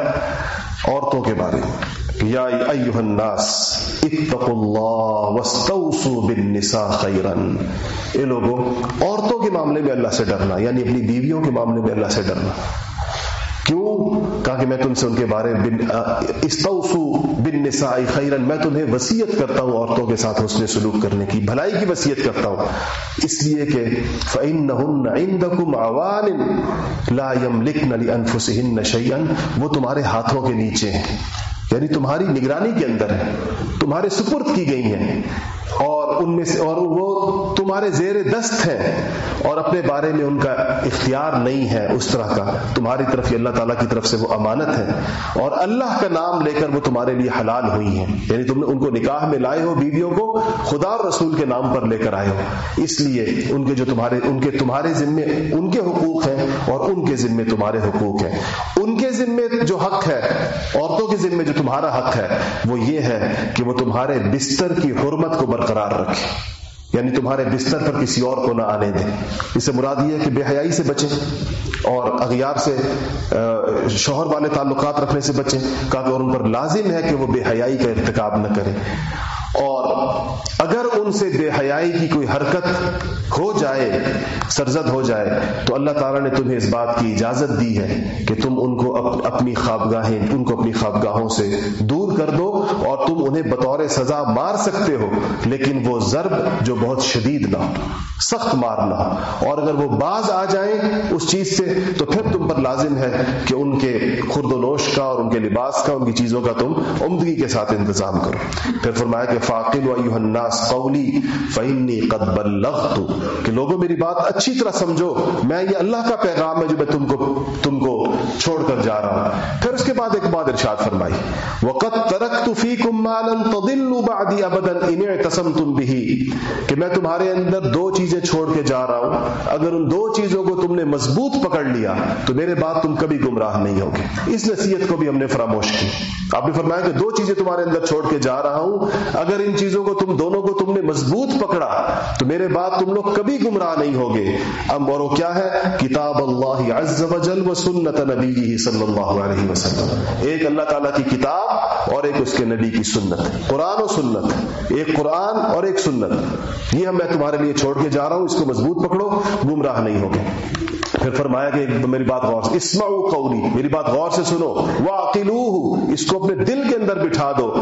[SPEAKER 1] عورتوں کے بارے میں یا ایوہ الناس اتقوا اللہ واستوصوا بالنساء خیرا۔ اے لوگوں عورتوں کے معاملے میں اللہ سے ڈرنا یعنی اپنی بیویوں کے معاملے میں اللہ سے ڈرنا۔ کیوں؟ کہا کہ میں تم سے ان کے بارے استوسو بن نسائی خیرن میں تمہیں وسیعت کرتا ہوں عورتوں کے ساتھ حسن سلوک کرنے کی، بھلائی کی وسیعت کرتا ہوں۔ اس لیے کہ فَإِنَّهُنَّ عِنْدَكُمْ عَوَانٍ لَا يَمْلِكْنَ لِأَنفُسِهِنَّ شَيْئًا۔ وہ تمہارے ہاتھوں کے نیچے ہیں یعنی تمہاری نگرانی کے اندر ہے تمہارے سپرد کی گئی ہیں۔ اور ان میں سے اور وہ تمہارے زیر دست ہیں اور اپنے بارے میں ان کا اختیار نہیں ہے اس طرح کا، تمہاری طرف اللہ تعالیٰ کی طرف سے وہ امانت ہے اور اللہ کا نام لے کر وہ تمہارے لیے حلال ہوئی ہیں۔ یعنی تم نے ان کو نکاح میں لائے ہو، بیویوں کو خدا اور رسول کے نام پر لے کر آئے ہو۔ اس لیے ان کے جو تمہارے، ان کے تمہارے ذمے ان کے حقوق ہیں اور ان کے ذمے تمہارے حقوق ہیں۔ ان کے ذمے جو حق ہے، عورتوں کے ذمے جو تمہارا حق ہے، وہ یہ ہے کہ وہ تمہارے بستر کی حرمت کو برقرار رکھے۔ یعنی تمہارے بستر پر کسی اور کو نہ آنے دیں۔ اس سے مراد یہ ہے کہ بے حیائی سے بچیں اور اغیار سے شوہر والے تعلقات رکھنے سے بچیں کہا کہ اور ان پر لازم ہے کہ وہ بے حیائی کا ارتکاب نہ کریں۔ اور اگر ان سے بے حیائی کی کوئی حرکت ہو جائے، سرزد ہو جائے، تو اللہ تعالیٰ نے تمہیں اس بات کی اجازت دی ہے کہ تم ان کو اپنی خوابگاہیں، ان کو اپنی خوابگاہوں سے دور کر دو اور تم انہیں بطور سزا مار سکتے ہو، لیکن وہ ضرب جو بہت شدید نہ ہو، سخت مارنا اور اگر وہ باز آ جائیں اس چیز سے، تو پھر تم پر لازم ہے کہ ان کے خرد و نوش کا اور ان کے لباس کا، ان کی چیزوں کا تم عمدگی کے ساتھ انتظام کرو۔ پھر فرمایا کہ فاقل ایوہ الناس قولی فإنی قد بلغت۔ کہ لوگوں، میری بات اچھی طرح سمجھو، میں یہ اللہ کا پیغام ہے جو میں تم کو تم کو چھوڑ کر جا رہا ہوں۔ پھر اس کے بعد ایک بات ارشاد فرمائی، وقد ترکت فیکم ما لن تضلوا بعدی ابدا ان اعتصمتم به۔ کہ میں تمہارے اندر دو چیزیں چھوڑ کے جا رہا ہوں۔ اگر ان دو چیزوں کو تم نے مضبوط پکڑ لیا، تو میرے بعد تم کبھی گمراہ نہیں ہوگے۔ اس نصیحت کو بھی ہم نے فراموش کی۔ آپ نے فرمایا کہ دو چیزیں تمہارے اندر چھوڑ کے جا رہا ہوں۔ اگر ان چیزوں کو تم دونوں کو تم نے مضبوط پکڑا، تو میرے بعد تم لوگ کبھی گمراہ نہیں ہوگے۔ اب اور کیا ہے؟ کتاب اللہ عز و جل و سنت نبی صلی اللہ علیہ وسلم۔ ایک اللہ تعالیٰ کی کتاب اور ایک اس کے نبی کی سنت۔ قرآن و سنت۔ ایک قرآن اور ایک سنت۔ یہ ہم میں تمہارے لیے چھوڑ کے جا رہا ہوں، اس کو مضبوط پکڑو، گمراہ نہیں ہوگے۔ پھر فرمایا کہ میری بات غور سے اسما قولی، میری بات غور سے سنو۔ وہ اس کو اپنے دل کے اندر بٹھا دو۔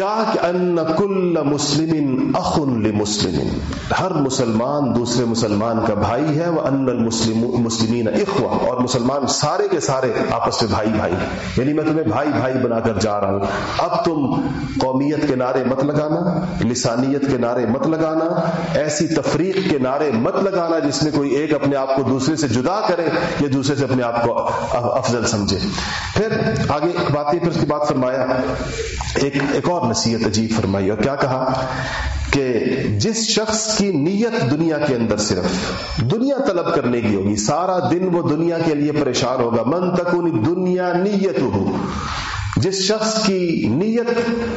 [SPEAKER 1] کیا کہ ان کل مسلم اخن لمسلم ہر مسلمان دوسرے مسلمان کا بھائی ہے وہ ان المسلمین اخوا اور مسلمان سارے کے سارے آپس میں بھائی بھائی یعنی میں تمہیں بھائی بھائی بنا کر جا رہا ہوں۔ اب تم قومیت کے نعرے مت لگانا، لسانیت کے نعرے مت لگانا، ایسی تفریق کے نعرے مت لگانا جس میں کوئی ایک اپنے آپ کو دوسرے سے جدا کرے، یا دوسرے سے اپنے آپ کو افضل سمجھے۔ پھر آگے باتیں پھر اس کی بات فرمایا۔ ایک ایک اور نصیحت عجیب فرمائی اور کیا کہا کہ جس شخص کی نیت دنیا کے اندر صرف دنیا طلب کرنے کی ہوگی، سارا دن وہ دنیا کے لیے پریشان ہوگا۔ من تکونی دنیا نیت ہو جس شخص کی نیت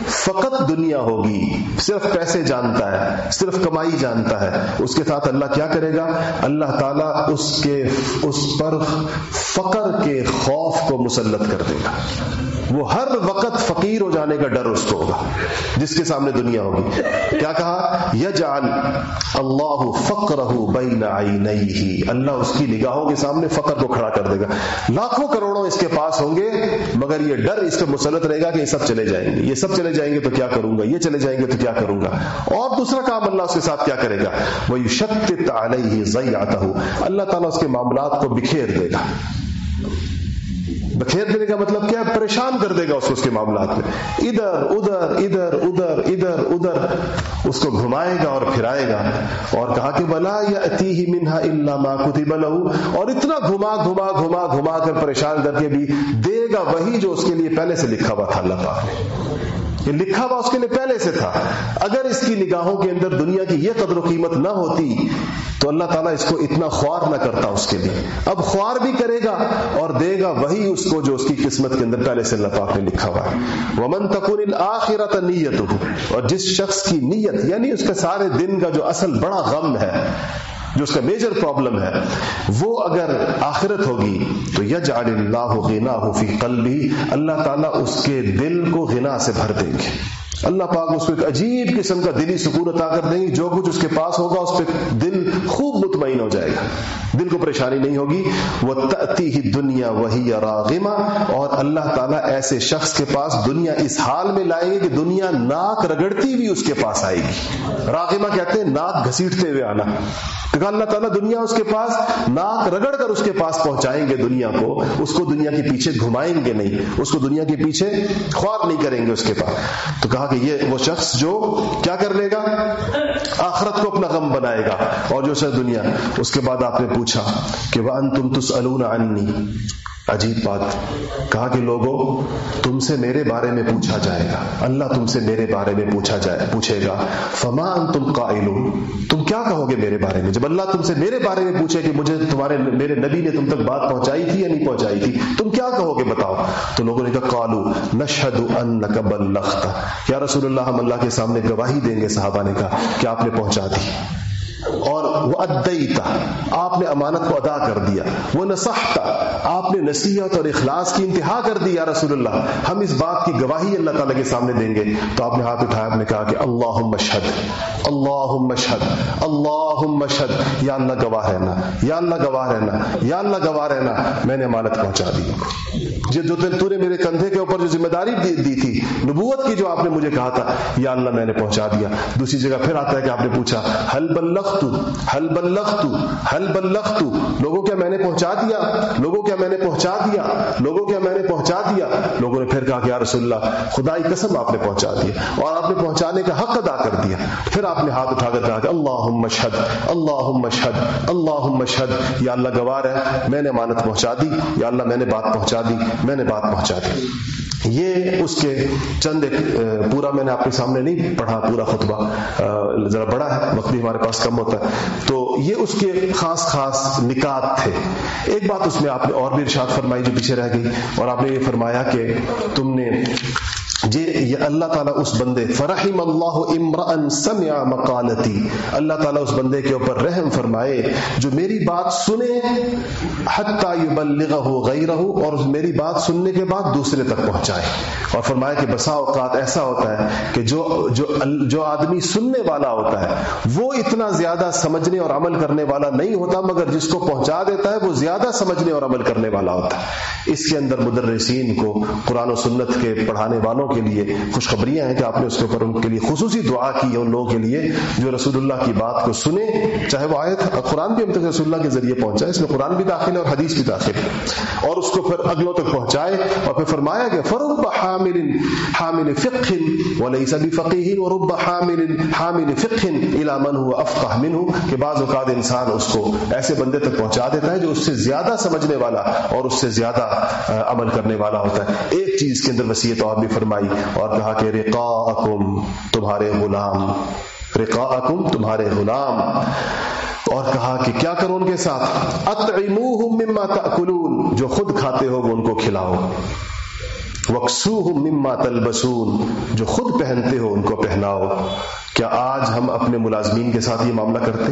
[SPEAKER 1] فقط دنیا ہوگی، صرف پیسے جانتا ہے، صرف کمائی جانتا ہے، اس کے ساتھ اللہ کیا کرے گا؟ اللہ تعالیٰ اس کے، اس پر فقر کے خوف کو مسلط کر دے گا۔ وہ ہر وقت فقیر ہو جانے کا ڈر اس کو ہوگا، جس کے سامنے دنیا ہوگی۔ کیا کہا؟ یجعل اللہ فقر بین عینیہ اللہ اس کی نگاہوں کے سامنے فقر کو کھڑا کر دے گا۔ لاکھوں کروڑوں اس کے پاس ہوں گے، مگر یہ ڈر اس پہ مسلط رہے گا کہ یہ سب چلے جائیں گے۔ یہ سب چلے جائیں گے تو کیا کروں گا؟ یہ چلے جائیں گے تو کیا کروں گا؟ اور دوسرا کام اللہ اس کے ساتھ کیا کرے گا؟ وہ یشتت علیہ ضیعتہ اللہ تعالیٰ اس کے معاملات کو بکھیر دے گا۔ بکھیر دینے کا مطلب کیا پریشان کر دے گا اس کو اس کے معاملات میں۔ ادھر ادھر ادھر ادھر ادھر ادھر۔ اس کو گھمائے گا اور پھرائے گا۔ اور کہا کہ بلا یا اتی ہی منہا اللہ ما کتب لہو اور اتنا گھما گھما گھما گھما کر پریشان کر کے بھی دے گا وہی جو اس کے لیے پہلے سے لکھا ہوا تھا، اللہ پاک نے۔ یہ لکھا ہوا اس کے لیے پہلے سے تھا۔ اگر اس کی نگاہوں کے اندر دنیا کی یہ قدر و قیمت نہ ہوتی، تو اللہ تعالیٰ اس کو اتنا خوار نہ کرتا اس کے لیے۔ اب خوار بھی کرے گا اور دے گا وہی اس کو جو اس کی قسمت کے اندر پہلے سے اللہ پاک نے لکھا ہوا ہے۔ ومن تکن آخرت نیت اور جس شخص کی نیت یعنی اس کے سارے دن کا جو اصل بڑا غم ہے جو اس کا میجر پرابلم ہے، وہ اگر آخرت ہوگی تو یج اللہ غنا فی قلبی، اللہ تعالیٰ اس کے دل کو غنا سے بھر دیں گے۔ اللہ پاک اس کو ایک عجیب قسم کا دلی سکون عطا کر دیں گے۔ جو کچھ اس کے پاس ہوگا، اس پہ دل خوب مطمئن ہو جائے گا۔ دل کو پریشانی نہیں ہوگی۔ وہ تتی ہی دنیا وہی راغما اور اللہ تعالیٰ ایسے شخص کے پاس دنیا اس حال میں لائیں گے کہ دنیا ناک رگڑتی ہوئی اس کے پاس آئے گی۔ راغما کہتے ہیں ناک گھسیٹتے ہوئے آنا۔ کہا اللہ تعالیٰ دنیا اس کے پاس ناک رگڑ کر اس کے پاس پہنچائیں گے دنیا کو۔ اس کو دنیا کے پیچھے گھمائیں گے نہیں۔ اس کو دنیا کے پیچھے خواب نہیں کریں گے اس کے پاس۔ تو کہا کہ یہ وہ شخص جو کیا کر لے گا؟ آخرت کو اپنا غم بنائے گا اور جو سر دنیا، اس کے بعد آپ نے پوچھا کہ وہ ان تم تس عنی عجیب بات کہا کہ لوگوں، تم سے میرے بارے میں پوچھا جائے گا۔ اللہ تم سے میرے بارے میں پوچھا جائے، پوچھے گا فمان تم قائل تم کیا کہو گے میرے بارے میں؟ جب اللہ تم سے میرے بارے میں پوچھے کہ مجھے تمہارے میرے نبی نے تم تک بات پہنچائی تھی یا نہیں پہنچائی تھی، تم کیا کہو گے بتاؤ؟ تو لوگوں نے کہا کالو نشد ان بلغت یا رسول اللہ، ہم اللہ کے سامنے گواہی دیں گے، صحابہ نے کہا، کہ آپ نے پہنچا دی۔ اور وہ ادیتا آپ نے امانت کو ادا کر دیا۔ وہ نصحتا آپ نے نصیحت اور اخلاص کی انتہا کر دی، یا رسول اللہ، ہم اس بات کی گواہی اللہ تعالیٰ کے سامنے دیں گے۔ تو آپ نے ہاتھ اٹھایا، آپ نے کہا کہ اللہ مشہد اللہ مشہد اللہ مشہد یا اللہ گواہ رہنا، یا اللہ گواہ رہنا، یا اللہ گواہ رہنا، میں نے امانت پہنچا دی۔ جو تو نے میرے کندھے کے اوپر جو ذمہ داری دی تھی، نبوت کی جو آپ نے مجھے کہا تھا، یا اللہ میں نے پہنچا دیا۔ دوسری جگہ پھر آتا ہے کہ آپ نے پوچھا حل بلغ حل بلغت حل بلغت؟ لوگوں کیا میں نے پہنچا دیا؟ لوگوں کیا میں نے پہنچا دیا؟ لوگوں کیا میں نے پہنچا دیا؟ لوگوں نے پھر کہا کہ یا رسول اللہ، خدائی قسم آپ نے پہنچا دیا اور آپ نے پہنچانے کا حق ادا کر دیا۔ پھر آپ نے ہاتھ اٹھا کر کہا کہ اللہ مشہد اللہ مشہد اللہ مشہد یا اللہ گوار ہے، میں نے امانت پہنچا دی۔ یا اللہ میں نے بات پہنچا دی، میں نے بات پہنچا دی۔ یہ اس کے چند ایک پورا میں نے آپ کے سامنے نہیں پڑھا، پورا خطبہ ذرا بڑا ہے، وقت بھی ہمارے پاس کم ہوتا ہے۔ تو یہ اس کے خاص خاص نکات تھے۔ ایک بات اس میں آپ نے اور بھی ارشاد فرمائی جو پیچھے رہ گئی اور آپ نے یہ فرمایا کہ تم نے جی، یہ اللہ تعالیٰ اس بندے، فرحم اللہ امرا سمع مقالتی اللہ تعالیٰ اس بندے کے اوپر رحم فرمائے، جو میری بات سنے حتیٰ یبلغہ غیرہ اور میری بات سننے کے بعد دوسرے تک پہنچائے۔ اور فرمایا کہ بسا اوقات ایسا ہوتا ہے کہ جو جو جو آدمی سننے والا ہوتا ہے، وہ اتنا زیادہ سمجھنے اور عمل کرنے والا نہیں ہوتا، مگر جس کو پہنچا دیتا ہے، وہ زیادہ سمجھنے اور عمل کرنے والا ہوتا ہے۔ اس کے اندر مدرسین کو، قرآن و سنت کے پڑھانے والوں کے لیے خوشخبریاں ہیں کہ آپ نے اس کے اوپر ان کے لیے خصوصی دعا کی ہے ان لوگوں کے لیے جو رسول اللہ کی بات کو سنے چاہے وہ آیت قرآن بھی ہم تک رسول اللہ کے ذریعے پہنچا اس میں قرآن بھی داخل ہے اور حدیث بھی داخل ہے۔ اور اس کو پھر اگلوں تک پہنچائے اور پھر فرمایا کہ فرب حامل حامل فقہ وليس بفقيه ورب حامل حامل فقہ الى من هو افقه منه کہ بعض اوقات انسان اس کو ایسے بندے تک پہنچا دیتا ہے جو اس سے زیادہ سمجھنے والا اور اس سے زیادہ عمل کرنے والا ہوتا ہے۔ ایک چیز کے اندر وصیت اور بھی فرمائی فرمائی اور کہا کہ رقاءکم تمہارے غلام رقاءکم تمہارے غلام۔ اور کہا کہ کیا کرو ان کے ساتھ؟ اطعموہم مما تاکلون جو خود کھاتے ہو وہ ان کو کھلاؤ۔ وقسوہم مما تلبسون، جو خود پہنتے ہو ان کو پہناؤ۔ کیا آج ہم اپنے ملازمین کے ساتھ یہ معاملہ کرتے؟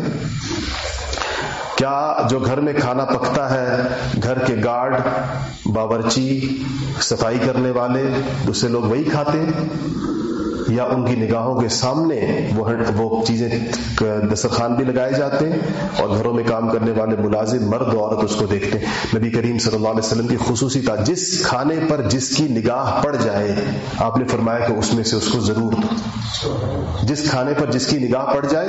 [SPEAKER 1] کیا جو گھر میں کھانا پکتا ہے، گھر کے گارڈ، باورچی، صفائی کرنے والے، دوسرے لوگ وہی کھاتے؟ یا ان کی نگاہوں کے سامنے وہ وہ چیزیں، دسترخوان بھی لگائے جاتے ہیں اور گھروں میں کام کرنے والے ملازم، مرد، عورت اس کو دیکھتے نبی کریم صلی اللہ علیہ وسلم کی خصوصی تھا، جس کھانے پر جس کی نگاہ پڑ جائے، آپ نے فرمایا کہ اس میں سے اس کو ضرور دو۔ جس کھانے پر جس کی نگاہ پڑ جائے،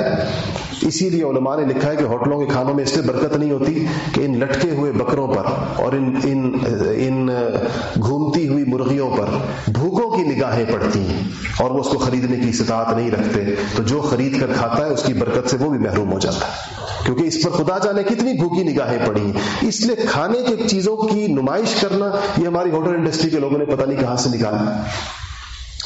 [SPEAKER 1] اسی لیے علماء نے لکھا ہے کہ ہوٹلوں کے کھانوں میں اس سے برکت نہیں ہوتی کہ ان لٹکے ہوئے بکروں پر اور ان ان ان گھومتی ہوئی مرغیوں پر بھوکوں کی نگاہیں پڑتی ہیں اور وہ اس کو خریدنے کی استطاعت نہیں رکھتے، تو جو خرید کر کھاتا ہے، اس کی برکت سے وہ بھی محروم ہو جاتا ہے۔ کیونکہ اس پر خدا جانے کتنی بھوکی نگاہیں پڑی ہیں اس لیے کھانے کی چیزوں کی نمائش کرنا یہ ہماری ہوٹل انڈسٹری کے لوگوں نے پتہ نہیں کہاں سے نکالا۔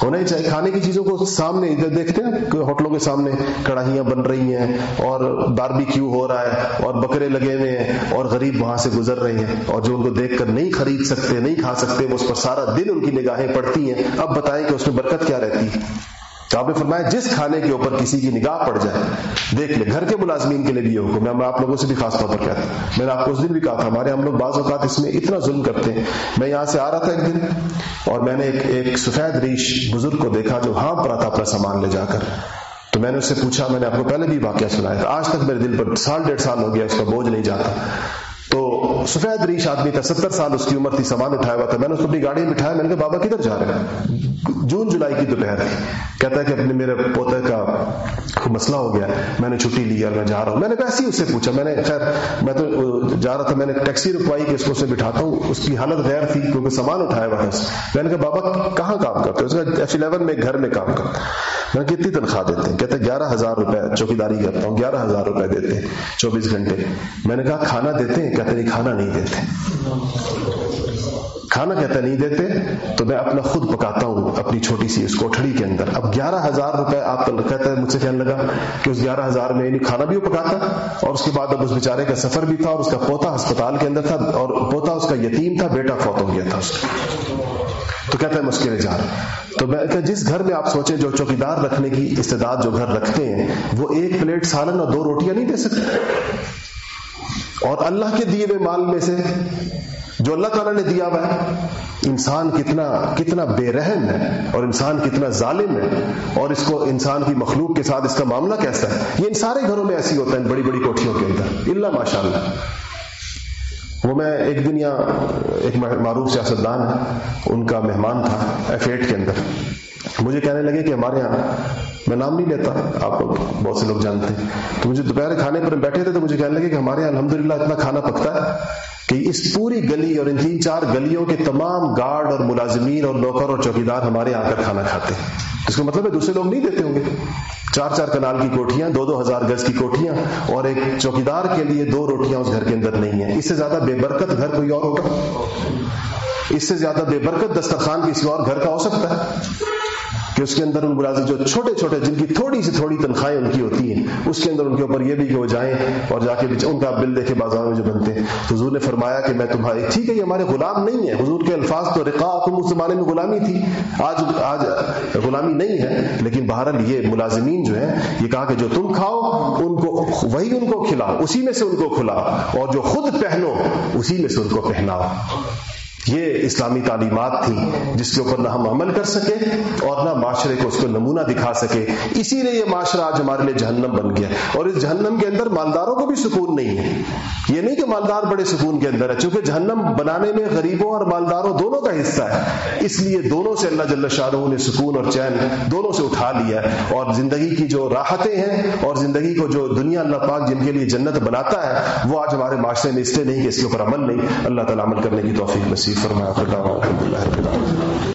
[SPEAKER 1] ہونا ہی چاہیے کھانے کی چیزوں کو سامنے ادھر دیکھتے ہیں کہ ہوٹلوں کے سامنے کڑاہیاں بن رہی ہیں اور باربی کیو ہو رہا ہے اور بکرے لگے ہوئے ہیں اور غریب وہاں سے گزر رہے ہیں اور جو ان کو دیکھ کر نہیں خرید سکتے، نہیں کھا سکتے، وہ اس پر سارا دن ان کی نگاہیں پڑتی ہیں۔ اب بتائیں کہ اس میں برکت کیا رہتی؟ ہے تو آپ نے فرمایا جس کھانے کے اوپر کسی کی نگاہ پڑ جائے، دیکھ لے، گھر کے ملازمین کے لیے بھی یہ حکم میں آپ لوگوں سے بھی خاص طور پر کہتا ہوں میں نے آپ کو اس دن بھی کہا تھا، ہمارے ہم لوگ بعض اوقات اس میں اتنا ظلم کرتے ہیں۔ میں یہاں سے آ رہا تھا ایک دن اور میں نے ایک ایک سفید ریش بزرگ کو دیکھا جو ہاں پڑا تھا اپنا سامان لے جا کر۔ تو میں نے اس سے پوچھا، میں نے آپ کو پہلے بھی واقعہ سنایا تھا۔ آج تک میرے دل پر سال، ڈیڑھ سال ہو گیا، اس کا بوجھ نہیں جاتا۔ تو سفید ریش آدمی تھا، ستر سال اس کی عمر تھی، سامان اٹھایا ہوا تھا۔ میں نے اس کو اپنی گاڑی میں بٹھایا، میں نے کہا، بابا، کدھر جا رہے ہیں؟ جون جولائی کی دوپہر۔ تھی کہتا ہے کہ اپنے میرے پوتے کا مسئلہ ہو گیا، میں نے چھٹی لی اور میں جا رہا ہوں۔ میں نے ویسے ہی اس سے پوچھا۔ میں نے، خیر، میں تو جا رہا تھا، میں نے ٹیکسی رکوائی کہ اس کو اسے بٹھاتا ہوں۔ اس کی حالت غیر تھی، کیونکہ سامان اٹھایا ہوا تھا۔ میں نے کہا، بابا، کہاں کام کرتے اس کا ایف الیون میں گھر میں کام کرتا میں کتنی تنخواہ دیتے ہیں۔ کہتے ہیں گیارہ ہزار روپے چوکی داری کرتا ہوں، گیارہ ہزار روپے دیتے ہیں۔ چوبیس گھنٹے۔ میں نے کہا، کھانا دیتے ہیں؟ کہتے نہیں، کھانا نہیں دیتے۔ کھانا کہتا نہیں دیتے؟ تو میں اپنا خود پکاتا ہوں اپنی چھوٹی سی اس کوٹھڑی کے اندر۔ اب گیارہ ہزار روپے آپ کہتا ہے، مجھ سے کہنے لگا کہ اس گیارہ ہزار میں یعنی کھانا بھی وہ پکاتا اور اس کے بعد اب اس بیچارے کا سفر بھی تھا، اور اس کا پوتا ہسپتال کے اندر تھا، اور پوتا اس کا یتیم تھا، بیٹا فوت ہو گیا تھا اس کا۔ تو کہتا ہے مشکل جا۔ تو میں کہ جس گھر میں آپ سوچیں جو چوکیدار رکھنے کی استعداد جو گھر رکھتے ہیں، وہ ایک پلیٹ سالن اور دو روٹیاں نہیں دے سکتے۔ اور اللہ کے دیے ہوئے مال میں سے جو اللہ تعالیٰ نے دیا ہوا ہے، انسان کتنا کتنا بے رحم ہے اور انسان کتنا ظالم ہے۔ اور اس کو انسان کی مخلوق کے ساتھ اس کا معاملہ کیسا ہے؟ یہ ان سارے گھروں میں ایسی ہوتا ہے بڑی بڑی کوٹھیوں کے اندر۔ اللہ ماشاء اللہ وہ میں ایک دن یہاں ایک معروف سیاستدان ہے ان کا مہمان تھا ایف ایٹ کے اندر۔ مجھے کہنے لگے کہ ہمارے یہاں میں نام نہیں لیتا، آپ بہت سے لوگ جانتے ہیں۔ تو مجھے دوپہر کھانے پر بیٹھے تھے تو مجھے کہنے لگے کہ ہمارے یہاں الحمد اتنا کھانا پکتا ہے کہ اس پوری گلی اور ان تین چار گلیوں کے تمام گارڈ اور ملازمین اور نوکر اور چوکیدار ہمارے آ کر کھانا کھاتے ہیں۔ اس کا مطلب ہے دوسرے لوگ نہیں دیتے ہوں گے۔ چار چار کنال کی کوٹیاں دو دو ہزار گز کی کوٹیاں اور ایک چوکیدار کے لیے دو روٹیاں اس گھر کے اندر نہیں ہیں۔ اس سے زیادہ بے برکت گھر کوئی اور ہوگا؟ اس سے زیادہ بے برکت دسترخوان کسی اور گھر کا ہو سکتا ہے؟ کہ اس کے اندر ان ملازم جو چھوٹے چھوٹے جن کی تھوڑی سی تھوڑی تنخواہیں ان کی ہوتی ہیں، اس کے اندر ان کے اوپر یہ بھی کہ وہ جائیں اور جا کے ان کا بل دیکھے بازار میں جو بنتے ہیں۔ تو حضور نے فرمایا کہ میں تمہاری ٹھیک ہے، یہ ہمارے غلام نہیں ہے حضور کے الفاظ تو رقا تم اس زمانے میں غلامی تھی۔ آج آج غلامی نہیں ہے، لیکن بہرحال یہ ملازمین جو ہیں، یہ کہا کہ جو تم کھاؤ، ان کو وہی ان کو کھلاؤ، اسی میں سے ان کو کھلاؤ اور جو خود پہنو، اسی میں سے ان کو پہناؤ۔ یہ اسلامی تعلیمات تھی جس کے اوپر نہ ہم عمل کر سکے اور نہ معاشرے کو اس کو نمونہ دکھا سکے۔ اسی لیے یہ معاشرہ آج ہمارے لیے جہنم بن گیا اور اس جہنم کے اندر مالداروں کو بھی سکون نہیں ہے۔ یہ نہیں کہ مالدار بڑے سکون کے اندر ہے چونکہ جہنم بنانے میں غریبوں اور مالداروں دونوں کا حصہ ہے۔ اس لیے دونوں سے اللہ جل شاہ نے سکون اور چین دونوں سے اٹھا لیا ہے اور زندگی کی جو راحتیں ہیں اور زندگی کو جو دنیا اللہ پاک جن کے لیے جنت بناتا ہے، وہ آج ہمارے معاشرے میں اس لیے نہیں کہ اس کے اوپر عمل نہیں۔ اللہ تعالیٰ عمل کرنے کی توفیق نصیب فرمایا خدا الحمد للہ